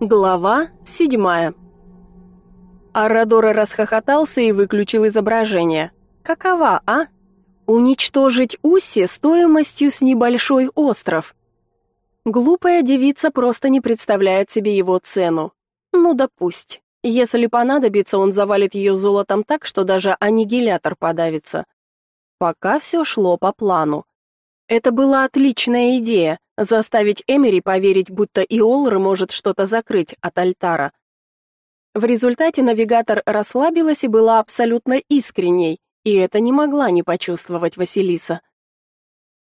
Глава седьмая. Арадора расхохотался и выключил изображение. Какова, а? Уничтожить Усси стоимостью с небольшой остров. Глупая девица просто не представляет себе его цену. Ну да пусть. Если понадобится, он завалит ее золотом так, что даже аннигилятор подавится. Пока все шло по плану. Это была отличная идея заставить Эмери поверить, будто Иолр может что-то закрыть от альтара. В результате навигатор расслабилась и была абсолютно искренней, и это не могла не почувствовать Василиса.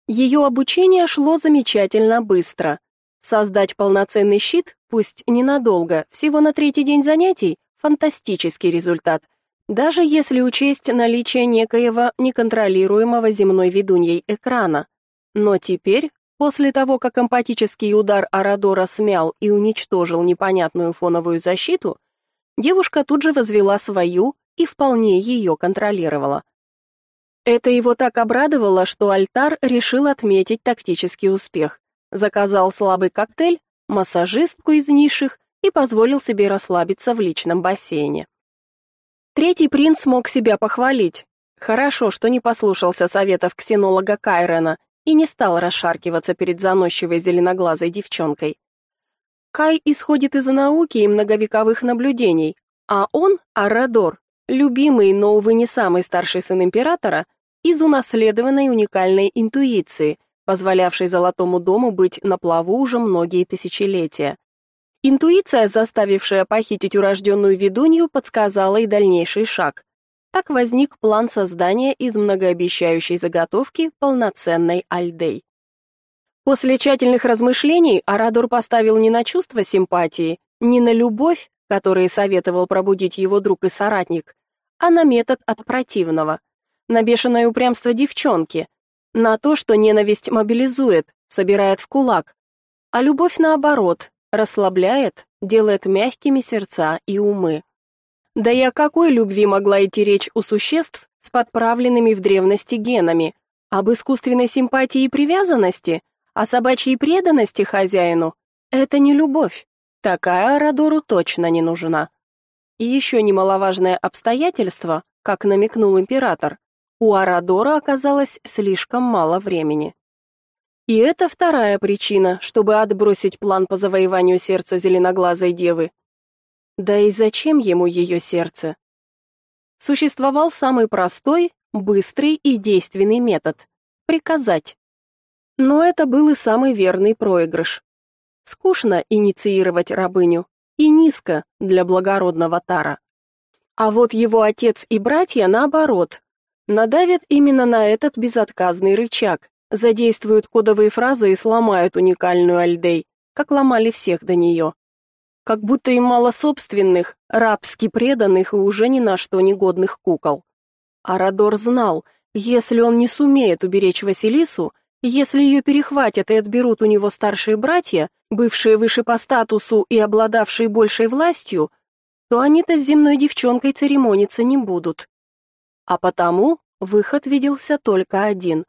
Ее обучение шло замечательно быстро. Создать полноценный щит, пусть ненадолго, всего на третий день занятий фантастический результат. Даже если учесть наличие некоего неконтролируемого земной ведуньей экрана. Но теперь, после того, как эмпатический удар Арадора смял и уничтожил непонятную фоновую защиту, девушка тут же возвела свою и вполне ее контролировала. Это его так обрадовало, что Альтар решил отметить тактический успех. Заказал слабый коктейль, массажистку из низших и позволил себе расслабиться в личном бассейне. Третий принц мог себя похвалить. Хорошо, что не послушался советов ксенолога Кайрена и не стал расшаркиваться перед заносчивой зеленоглазой девчонкой. Кай исходит из науки и многовековых наблюдений, а он, Арадор, любимый, но, увы, не самый старший сын императора, из унаследованной уникальной интуиции, позволявшей Золотому дому быть на плаву уже многие тысячелетия. Интуиция, заставившая похитить урожденную ведунью, подсказала и дальнейший шаг. Так возник план создания из многообещающей заготовки полноценной альдей. После тщательных размышлений Арадор поставил не на чувство симпатии, не на любовь, которые советовал пробудить его друг и соратник, а на метод от противного, на бешеное упрямство девчонки, на то, что ненависть мобилизует, собирает в кулак, а любовь наоборот, расслабляет, делает мягкими сердца и умы. Да о какой любви могла идти речь у существ с подправленными в древности генами? Об искусственной симпатии и привязанности? О собачьей преданности хозяину? Это не любовь. Такая Арадору точно не нужна. И еще немаловажное обстоятельство, как намекнул император, у Арадора оказалось слишком мало времени. И это вторая причина, чтобы отбросить план по завоеванию сердца зеленоглазой девы. Да и зачем ему ее сердце? Существовал самый простой, быстрый и действенный метод — приказать. Но это был и самый верный проигрыш. Скучно инициировать рабыню, и низко для благородного Тара. А вот его отец и братья, наоборот, надавят именно на этот безотказный рычаг, задействуют кодовые фразы и сломают уникальную Альдей, как ломали всех до нее как будто им мало собственных, рабски преданных и уже ни на что негодных кукол. Арадор знал, если он не сумеет уберечь Василису, если ее перехватят и отберут у него старшие братья, бывшие выше по статусу и обладавшие большей властью, то они-то с земной девчонкой церемониться не будут. А потому выход виделся только один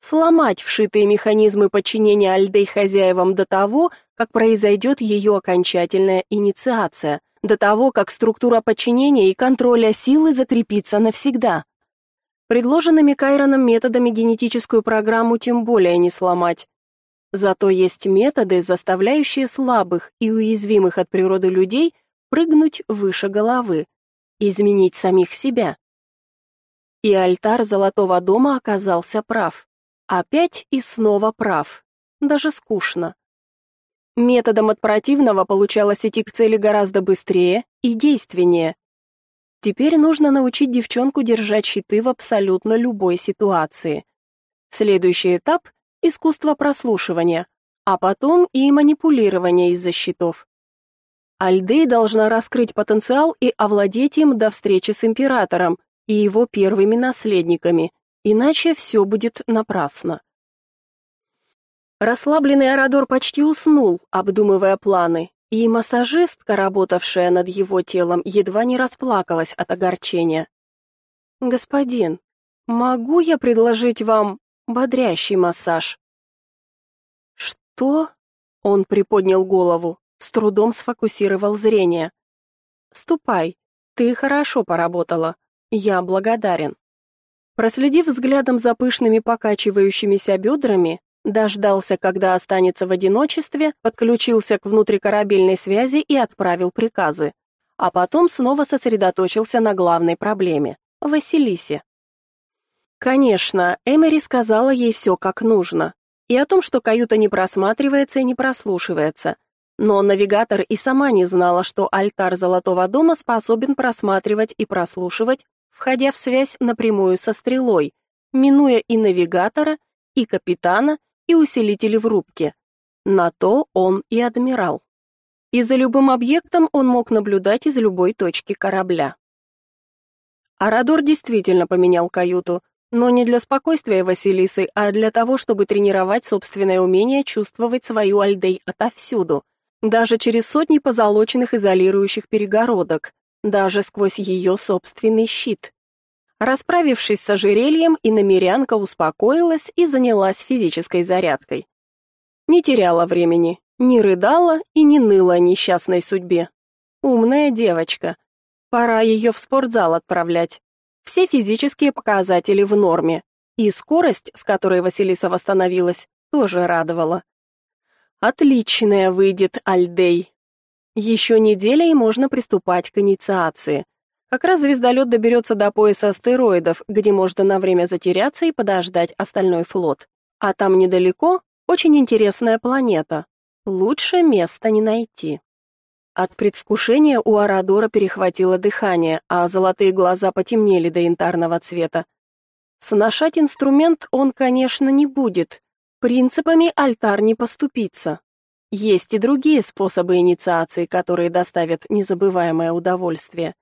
сломать вшитые механизмы подчинения Альдей хозяевам до того, как произойдет ее окончательная инициация, до того, как структура подчинения и контроля силы закрепится навсегда. Предложенными Кайроном методами генетическую программу тем более не сломать. Зато есть методы, заставляющие слабых и уязвимых от природы людей прыгнуть выше головы, изменить самих себя. И альтар Золотого дома оказался прав. Опять и снова прав. Даже скучно. Методом от противного получалось идти к цели гораздо быстрее и действеннее. Теперь нужно научить девчонку держать щиты в абсолютно любой ситуации. Следующий этап — искусство прослушивания, а потом и манипулирование из-за щитов. Альдей должна раскрыть потенциал и овладеть им до встречи с императором и его первыми наследниками, иначе все будет напрасно. Расслабленный Арадор почти уснул, обдумывая планы, и массажистка, работавшая над его телом, едва не расплакалась от огорчения. «Господин, могу я предложить вам бодрящий массаж?» «Что?» — он приподнял голову. с трудом сфокусировал зрение. «Ступай, ты хорошо поработала. Я благодарен». Проследив взглядом за пышными покачивающимися бедрами, дождался, когда останется в одиночестве, подключился к внутрикорабельной связи и отправил приказы. А потом снова сосредоточился на главной проблеме — Василисе. Конечно, Эмери сказала ей все как нужно. И о том, что каюта не просматривается и не прослушивается. Но навигатор и сама не знала, что альтар Золотого дома способен просматривать и прослушивать, входя в связь напрямую со стрелой, минуя и навигатора, и капитана, и усилители в рубке. На то он и адмирал. И за любым объектом он мог наблюдать из любой точки корабля. Арадор действительно поменял каюту, но не для спокойствия Василисы, а для того, чтобы тренировать собственное умение чувствовать свою Альдей отовсюду, даже через сотни позолоченных изолирующих перегородок, даже сквозь ее собственный щит. Расправившись с ожерельем, иномерянка успокоилась и занялась физической зарядкой. Не теряла времени, не рыдала и не ныла о несчастной судьбе. Умная девочка. Пора ее в спортзал отправлять. Все физические показатели в норме, и скорость, с которой Василиса восстановилась, тоже радовала. Отличная выйдет Альдей. Еще неделя и можно приступать к инициации. Как раз звездолет доберется до пояса астероидов, где можно на время затеряться и подождать остальной флот. А там недалеко очень интересная планета. Лучше места не найти. От предвкушения у Арадора перехватило дыхание, а золотые глаза потемнели до янтарного цвета. Сношать инструмент он, конечно, не будет. Принципами альтар не поступится. Есть и другие способы инициации, которые доставят незабываемое удовольствие.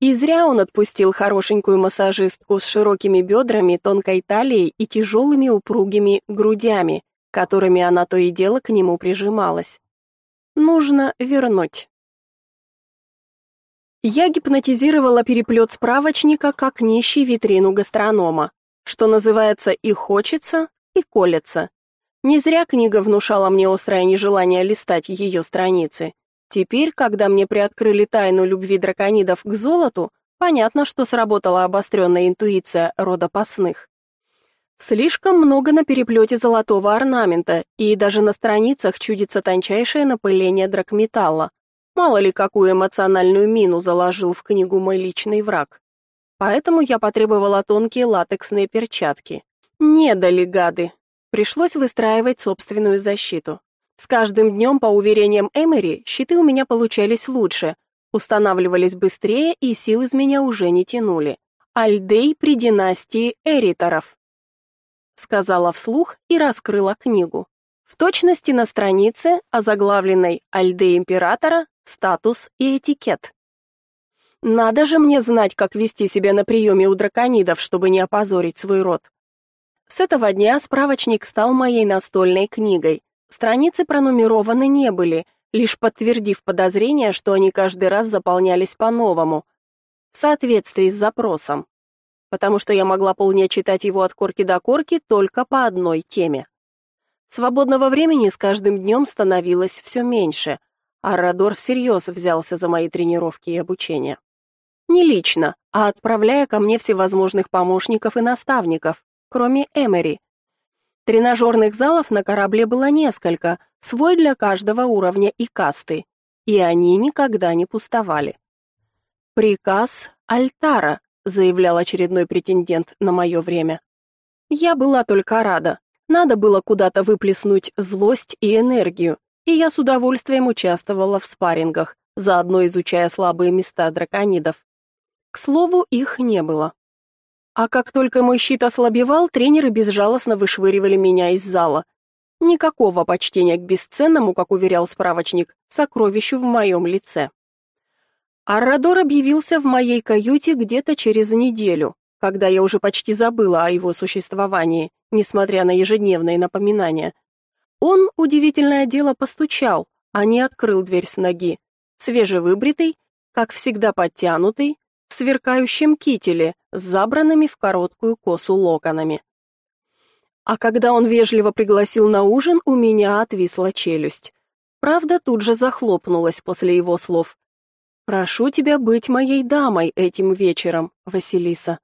И зря он отпустил хорошенькую массажистку с широкими бедрами, тонкой талией и тяжелыми упругими грудями, которыми она то и дело к нему прижималась. Нужно вернуть. Я гипнотизировала переплет справочника как нищий витрину гастронома, что называется и хочется, и колется. Не зря книга внушала мне острое нежелание листать ее страницы. Теперь, когда мне приоткрыли тайну любви драконидов к золоту, понятно, что сработала обостренная интуиция рода пасных. Слишком много на переплете золотого орнамента, и даже на страницах чудится тончайшее напыление драгметалла. Мало ли, какую эмоциональную мину заложил в книгу мой личный враг. Поэтому я потребовала тонкие латексные перчатки. Не дали гады. Пришлось выстраивать собственную защиту. С каждым днем, по уверениям Эмери, щиты у меня получались лучше, устанавливались быстрее и сил из меня уже не тянули. Альдей при династии Эриторов сказала вслух и раскрыла книгу. В точности на странице, озаглавленной «Альде императора. Статус и этикет». Надо же мне знать, как вести себя на приеме у драконидов, чтобы не опозорить свой род. С этого дня справочник стал моей настольной книгой. Страницы пронумерованы не были, лишь подтвердив подозрение, что они каждый раз заполнялись по-новому, в соответствии с запросом потому что я могла полнее читать его от корки до корки только по одной теме. Свободного времени с каждым днем становилось все меньше, а Радор всерьез взялся за мои тренировки и обучение. Не лично, а отправляя ко мне всевозможных помощников и наставников, кроме Эмери. Тренажерных залов на корабле было несколько, свой для каждого уровня и касты, и они никогда не пустовали. Приказ Альтара, заявлял очередной претендент на мое время. Я была только рада. Надо было куда-то выплеснуть злость и энергию, и я с удовольствием участвовала в спаррингах, заодно изучая слабые места драконидов. К слову, их не было. А как только мой щит ослабевал, тренеры безжалостно вышвыривали меня из зала. Никакого почтения к бесценному, как уверял справочник, сокровищу в моем лице. Аррадор объявился в моей каюте где-то через неделю, когда я уже почти забыла о его существовании, несмотря на ежедневные напоминания. Он, удивительное дело, постучал, а не открыл дверь с ноги. Свежевыбритый, как всегда подтянутый, в сверкающем кителе с забранными в короткую косу локонами. А когда он вежливо пригласил на ужин, у меня отвисла челюсть. Правда, тут же захлопнулась после его слов. «Прошу тебя быть моей дамой этим вечером, Василиса».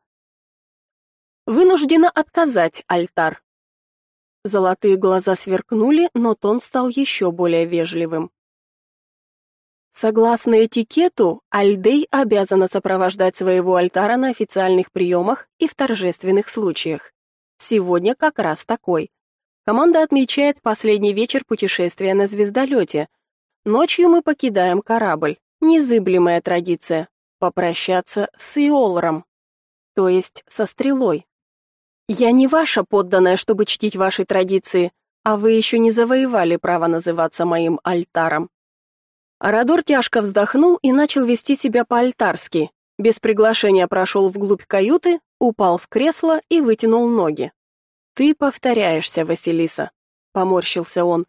«Вынуждена отказать, альтар». Золотые глаза сверкнули, но тон стал еще более вежливым. Согласно этикету, Альдей обязана сопровождать своего альтара на официальных приемах и в торжественных случаях. Сегодня как раз такой. Команда отмечает последний вечер путешествия на звездолете. Ночью мы покидаем корабль. Незыблемая традиция попрощаться с Иолром, то есть со стрелой. Я не ваша подданная, чтобы чтить ваши традиции, а вы еще не завоевали право называться моим альтаром. Арадор тяжко вздохнул и начал вести себя по-альтарски. Без приглашения прошел вглубь каюты, упал в кресло и вытянул ноги. «Ты повторяешься, Василиса», — поморщился он.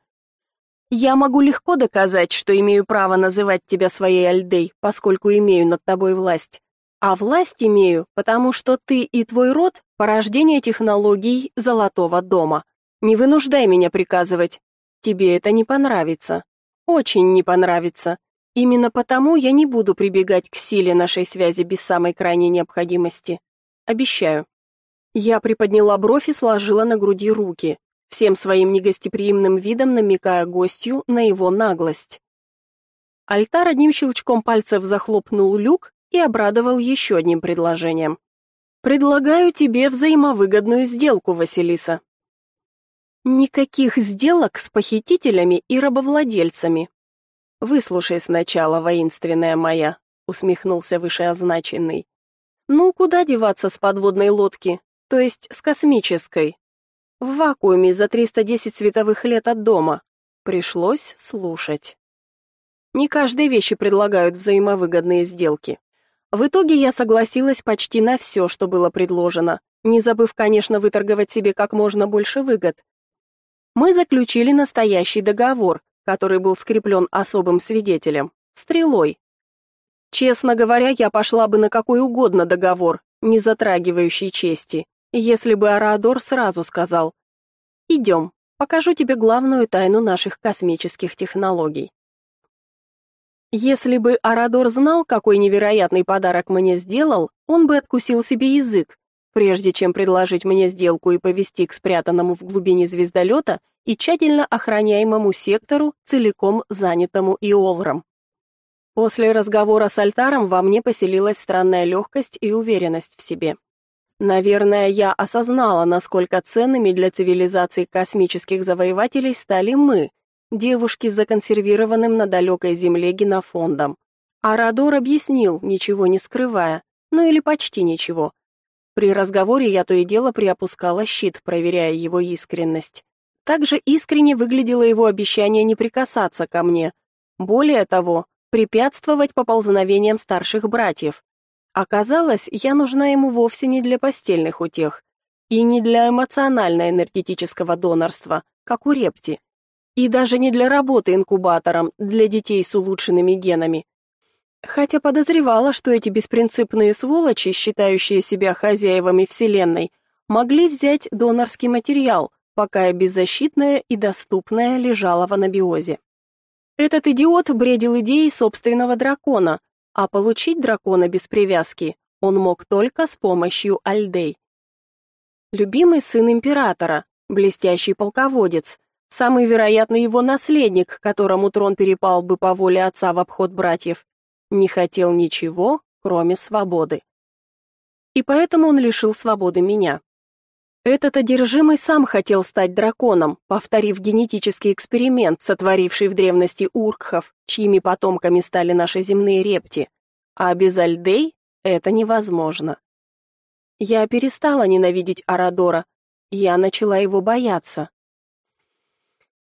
«Я могу легко доказать, что имею право называть тебя своей Альдей, поскольку имею над тобой власть. А власть имею, потому что ты и твой род — порождение технологий Золотого дома. Не вынуждай меня приказывать. Тебе это не понравится. Очень не понравится. Именно потому я не буду прибегать к силе нашей связи без самой крайней необходимости. Обещаю. Я приподняла бровь и сложила на груди руки, всем своим негостеприимным видом намекая гостю на его наглость. Альтар одним щелчком пальцев захлопнул люк и обрадовал еще одним предложением. «Предлагаю тебе взаимовыгодную сделку, Василиса. Никаких сделок с похитителями и рабовладельцами. Выслушай сначала, воинственная моя, усмехнулся вышеозначенный. Ну, куда деваться с подводной лодки, то есть с космической? В вакууме за 310 световых лет от дома. Пришлось слушать. Не каждой вещи предлагают взаимовыгодные сделки. В итоге я согласилась почти на все, что было предложено, не забыв, конечно, выторговать себе как можно больше выгод мы заключили настоящий договор, который был скреплен особым свидетелем стрелой. Честно говоря, я пошла бы на какой угодно договор, не затрагивающий чести, если бы Арадор сразу сказал: «Идем, покажу тебе главную тайну наших космических технологий". Если бы Арадор знал, какой невероятный подарок мне сделал, он бы откусил себе язык, прежде чем предложить мне сделку и повести к спрятанному в глубине звездолета и тщательно охраняемому сектору, целиком занятому Иолром. После разговора с Альтаром во мне поселилась странная легкость и уверенность в себе. Наверное, я осознала, насколько ценными для цивилизации космических завоевателей стали мы, девушки с законсервированным на далекой Земле генофондом. А Радор объяснил, ничего не скрывая, ну или почти ничего, при разговоре я то и дело приопускала щит, проверяя его искренность. Также искренне выглядело его обещание не прикасаться ко мне. Более того, препятствовать поползновениям старших братьев. Оказалось, я нужна ему вовсе не для постельных утех и не для эмоционально-энергетического донорства, как у Репти, и даже не для работы инкубатором для детей с улучшенными генами. Хотя подозревала, что эти беспринципные сволочи, считающие себя хозяевами Вселенной, могли взять донорский материал, пока я беззащитная и доступная лежала в анабиозе. Этот идиот бредил идеей собственного дракона, а получить дракона без привязки он мог только с помощью Альдей. Любимый сын императора, блестящий полководец, самый вероятный его наследник, которому трон перепал бы по воле отца в обход братьев, не хотел ничего, кроме свободы. И поэтому он лишил свободы меня. Этот одержимый сам хотел стать драконом, повторив генетический эксперимент, сотворивший в древности уркхов, чьими потомками стали наши земные репти. А без Альдей это невозможно. Я перестала ненавидеть Арадора, я начала его бояться.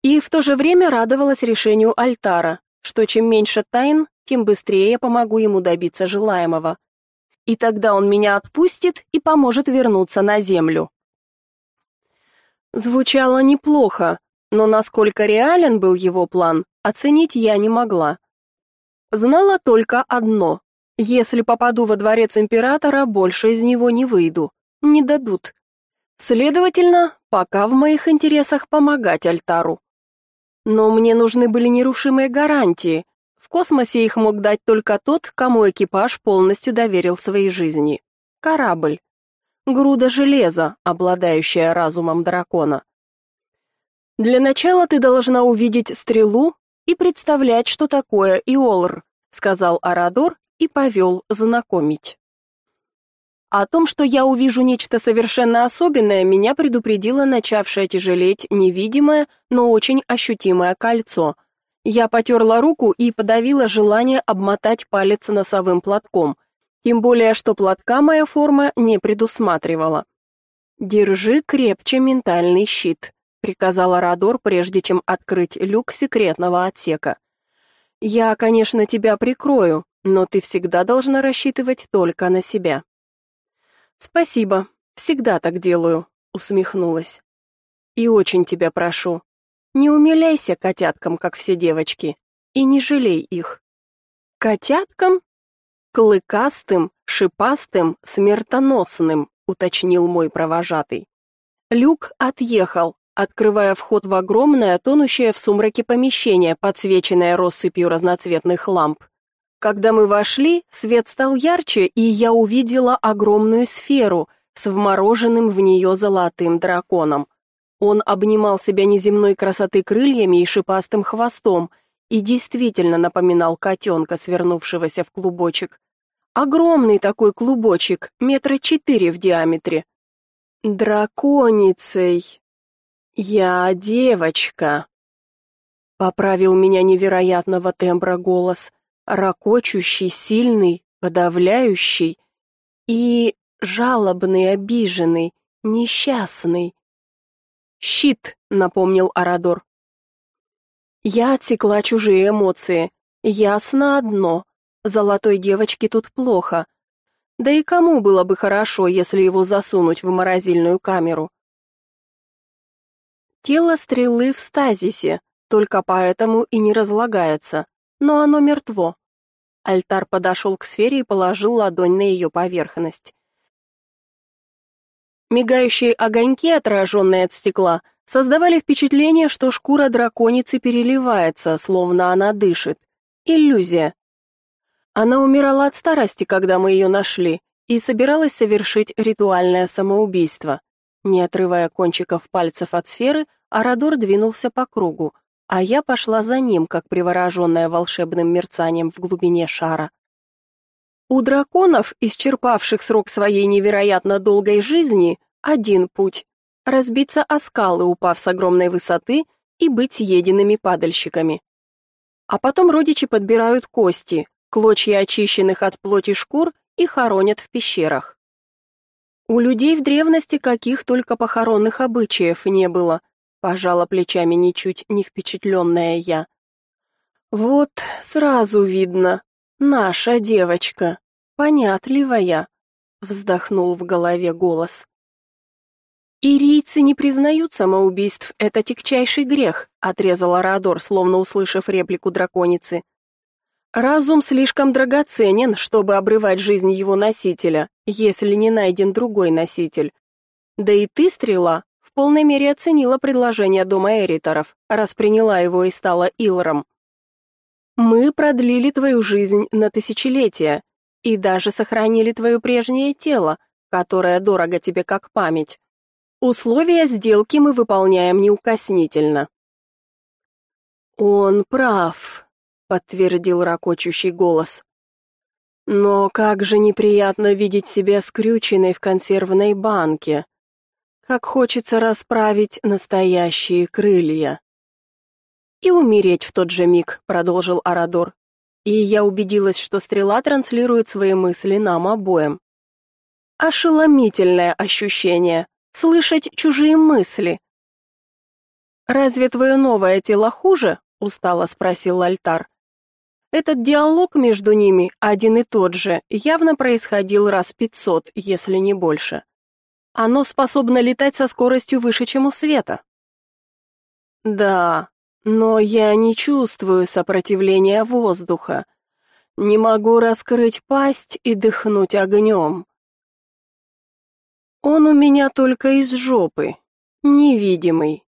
И в то же время радовалась решению Альтара, что чем меньше тайн, тем быстрее я помогу ему добиться желаемого. И тогда он меня отпустит и поможет вернуться на землю. Звучало неплохо, но насколько реален был его план, оценить я не могла. Знала только одно: если попаду во дворец императора, больше из него не выйду. Не дадут. Следовательно, пока в моих интересах помогать Альтару. Но мне нужны были нерушимые гарантии. В космосе их мог дать только тот, кому экипаж полностью доверил своей жизни. Корабль. Груда железа, обладающая разумом дракона. Для начала ты должна увидеть стрелу и представлять, что такое Иолр, сказал Арадор и повел знакомить. О том, что я увижу нечто совершенно особенное, меня предупредило начавшее тяжелеть невидимое, но очень ощутимое кольцо. Я потерла руку и подавила желание обмотать палец носовым платком, тем более что платка моя форма не предусматривала. Держи крепче ментальный щит, приказал Радор, прежде чем открыть люк секретного отсека. Я, конечно, тебя прикрою, но ты всегда должна рассчитывать только на себя. Спасибо, всегда так делаю, усмехнулась. И очень тебя прошу, не умиляйся котяткам, как все девочки, и не жалей их. Котяткам? Клыкастым, шипастым, смертоносным, уточнил мой провожатый. Люк отъехал, открывая вход в огромное, тонущее в сумраке помещение, подсвеченное россыпью разноцветных ламп. Когда мы вошли, свет стал ярче, и я увидела огромную сферу с вмороженным в нее золотым драконом. Он обнимал себя неземной красоты крыльями и шипастым хвостом и действительно напоминал котенка, свернувшегося в клубочек. Огромный такой клубочек, метра четыре в диаметре. Драконицей. Я девочка. Поправил меня невероятного тембра голос ракочущий, сильный, подавляющий и жалобный, обиженный, несчастный. «Щит», — напомнил Арадор. Я отсекла чужие эмоции. Ясно одно. Золотой девочке тут плохо. Да и кому было бы хорошо, если его засунуть в морозильную камеру? Тело стрелы в стазисе, только поэтому и не разлагается, но оно мертво. Альтар подошел к сфере и положил ладонь на ее поверхность. Мигающие огоньки, отраженные от стекла, создавали впечатление, что шкура драконицы переливается, словно она дышит. Иллюзия. Она умирала от старости, когда мы ее нашли, и собиралась совершить ритуальное самоубийство. Не отрывая кончиков пальцев от сферы, Арадор двинулся по кругу, а я пошла за ним, как привороженная волшебным мерцанием в глубине шара. У драконов, исчерпавших срок своей невероятно долгой жизни, один путь — разбиться о скалы, упав с огромной высоты, и быть съеденными падальщиками. А потом родичи подбирают кости, клочья очищенных от плоти шкур и хоронят в пещерах. У людей в древности каких только похоронных обычаев не было, пожала плечами ничуть не впечатленная я. Вот сразу видно, наша девочка, понятливая, вздохнул в голове голос. Ирийцы не признают самоубийств, это тягчайший грех, отрезала Радор, словно услышав реплику драконицы. Разум слишком драгоценен, чтобы обрывать жизнь его носителя, если не найден другой носитель. Да и ты, стрела, в полной мере оценила предложение дома Эриторов, раз приняла его и стала Илром. Мы продлили твою жизнь на тысячелетия и даже сохранили твое прежнее тело, которое дорого тебе как память. Условия сделки мы выполняем неукоснительно. Он прав, подтвердил ракочущий голос. Но как же неприятно видеть себя скрюченной в консервной банке. Как хочется расправить настоящие крылья. И умереть в тот же миг, продолжил Арадор. И я убедилась, что стрела транслирует свои мысли нам обоим. Ошеломительное ощущение слышать чужие мысли. Разве твое новое тело хуже? устало спросил Альтар. Этот диалог между ними один и тот же, явно происходил раз пятьсот, если не больше. Оно способно летать со скоростью выше, чем у света. Да, но я не чувствую сопротивления воздуха. Не могу раскрыть пасть и дыхнуть огнем. Он у меня только из жопы, невидимый.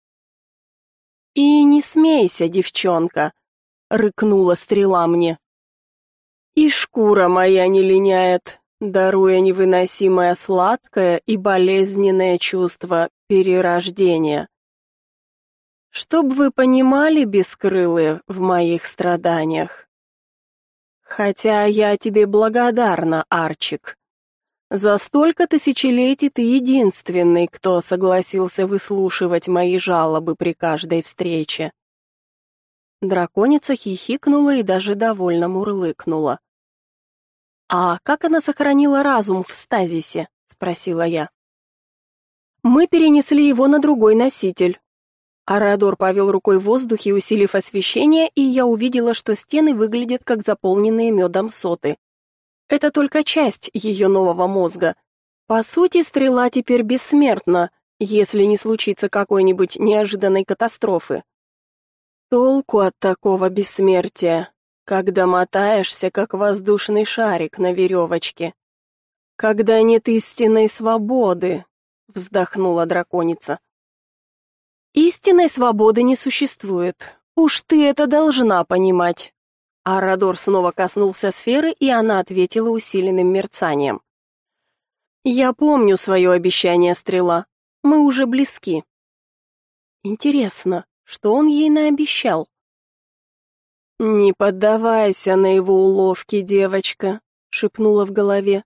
«И не смейся, девчонка», — рыкнула стрела мне. «И шкура моя не линяет, даруя невыносимое сладкое и болезненное чувство перерождения. Чтоб вы понимали, бескрылые, в моих страданиях. Хотя я тебе благодарна, Арчик. За столько тысячелетий ты единственный, кто согласился выслушивать мои жалобы при каждой встрече. Драконица хихикнула и даже довольно мурлыкнула. А как она сохранила разум в стазисе, спросила я. Мы перенесли его на другой носитель. Арадор повел рукой в воздухе, усилив освещение, и я увидела, что стены выглядят как заполненные медом соты. Это только часть ее нового мозга. По сути, стрела теперь бессмертна, если не случится какой-нибудь неожиданной катастрофы. Толку от такого бессмертия, когда мотаешься, как воздушный шарик на веревочке. Когда нет истинной свободы, вздохнула драконица. Истинной свободы не существует. Уж ты это должна понимать. Арадор снова коснулся сферы, и она ответила усиленным мерцанием. Я помню свое обещание, стрела. Мы уже близки. Интересно, что он ей наобещал? Не поддавайся на его уловки, девочка, шепнула в голове.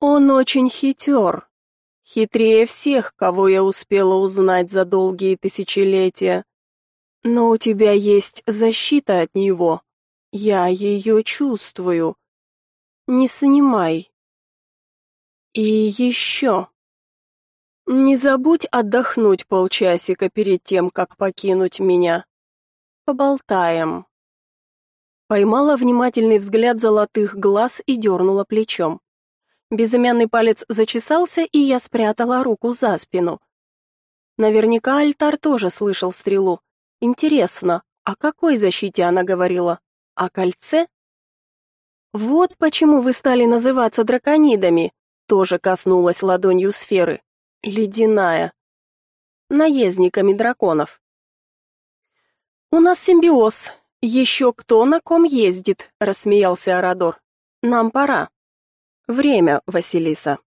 Он очень хитер. Хитрее всех, кого я успела узнать за долгие тысячелетия. Но у тебя есть защита от него. Я ее чувствую. Не снимай. И еще. Не забудь отдохнуть полчасика перед тем, как покинуть меня. Поболтаем. Поймала внимательный взгляд золотых глаз и дернула плечом. Безымянный палец зачесался, и я спрятала руку за спину. Наверняка альтар тоже слышал стрелу. Интересно, о какой защите она говорила? О кольце? Вот почему вы стали называться драконидами, тоже коснулась ладонью сферы. Ледяная. Наездниками драконов. У нас симбиоз. Еще кто на ком ездит, рассмеялся Арадор. Нам пора. Время, Василиса.